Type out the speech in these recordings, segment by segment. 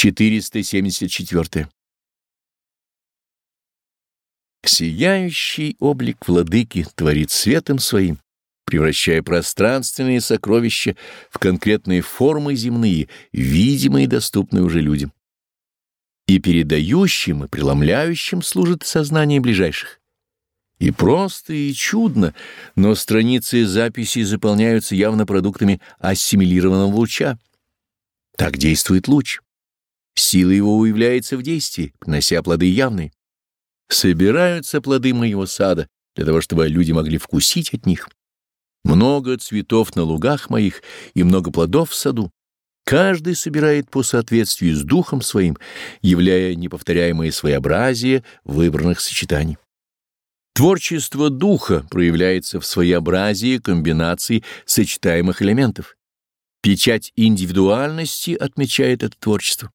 474. Сияющий облик владыки творит светом своим, превращая пространственные сокровища в конкретные формы земные, видимые и доступные уже людям. И передающим, и преломляющим служит сознание ближайших. И просто, и чудно, но страницы записей заполняются явно продуктами ассимилированного луча. Так действует луч. Сила его уявляется в действии, принося плоды явные. Собираются плоды моего сада для того, чтобы люди могли вкусить от них. Много цветов на лугах моих и много плодов в саду. Каждый собирает по соответствию с духом своим, являя неповторяемое своеобразие выбранных сочетаний. Творчество духа проявляется в своеобразии комбинаций сочетаемых элементов. Печать индивидуальности отмечает это творчество.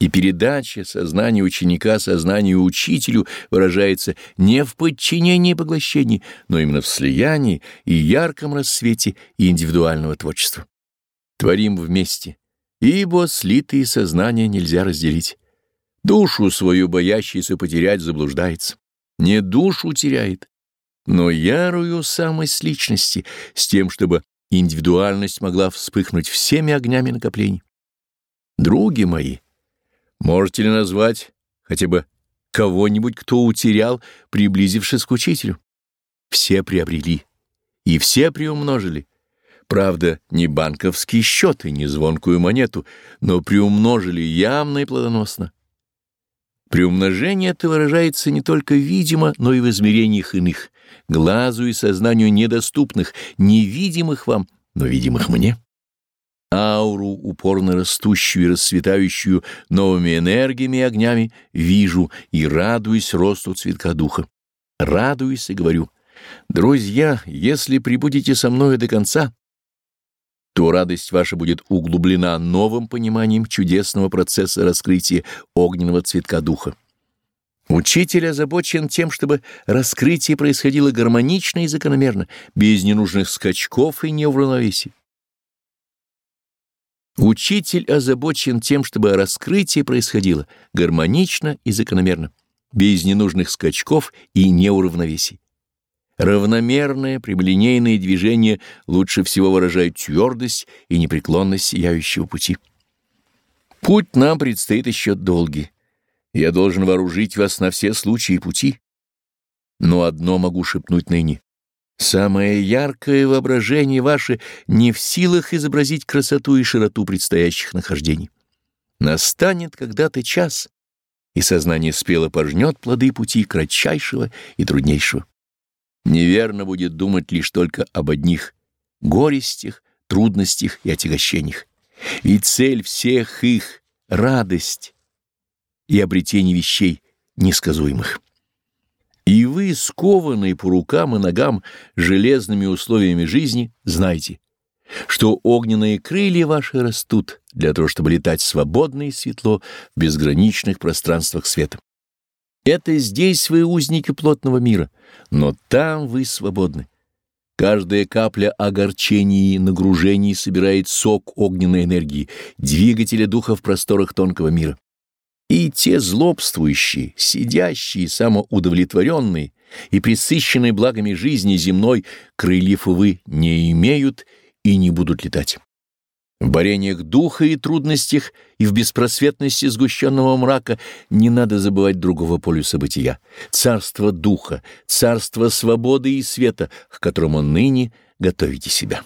И передача сознания ученика сознанию учителю выражается не в подчинении и поглощении, но именно в слиянии и ярком рассвете индивидуального творчества. Творим вместе, ибо слитые сознания нельзя разделить. Душу свою боящийся потерять заблуждается. Не душу теряет, но ярую самость личности с тем, чтобы индивидуальность могла вспыхнуть всеми огнями накоплений. Други мои, — Можете ли назвать хотя бы кого-нибудь, кто утерял, приблизившись к учителю? Все приобрели, и все приумножили. Правда, не банковские счеты, не звонкую монету, но приумножили явно и плодоносно. Приумножение это выражается не только видимо, но и в измерениях иных, глазу и сознанию недоступных, невидимых вам, но видимых мне ауру, упорно растущую и расцветающую новыми энергиями и огнями, вижу и радуюсь росту цветка духа. Радуюсь и говорю, друзья, если прибудете со мною до конца, то радость ваша будет углублена новым пониманием чудесного процесса раскрытия огненного цветка духа. Учитель озабочен тем, чтобы раскрытие происходило гармонично и закономерно, без ненужных скачков и неуравновесий. Учитель озабочен тем, чтобы раскрытие происходило гармонично и закономерно, без ненужных скачков и неуравновесий. Равномерное прямолинейное движение лучше всего выражает твердость и непреклонность сияющего пути. Путь нам предстоит еще долгий. Я должен вооружить вас на все случаи пути. Но одно могу шепнуть ныне. Самое яркое воображение ваше не в силах изобразить красоту и широту предстоящих нахождений. Настанет когда-то час, и сознание спело пожнет плоды пути кратчайшего и труднейшего. Неверно будет думать лишь только об одних горестях, трудностях и отягощениях. Ведь цель всех их — радость и обретение вещей несказуемых. И вы, скованные по рукам и ногам железными условиями жизни, знайте, что огненные крылья ваши растут для того, чтобы летать свободно и светло в безграничных пространствах света. Это здесь вы узники плотного мира, но там вы свободны. Каждая капля огорчений и нагружений собирает сок огненной энергии, двигателя духа в просторах тонкого мира. И те злобствующие, сидящие, самоудовлетворенные и присыщенные благами жизни земной, крыльев, увы, не имеют и не будут летать. В борениях духа и трудностях и в беспросветности сгущенного мрака не надо забывать другого полюса бытия — царство духа, царство свободы и света, к которому ныне готовите себя.